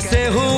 ser ruim.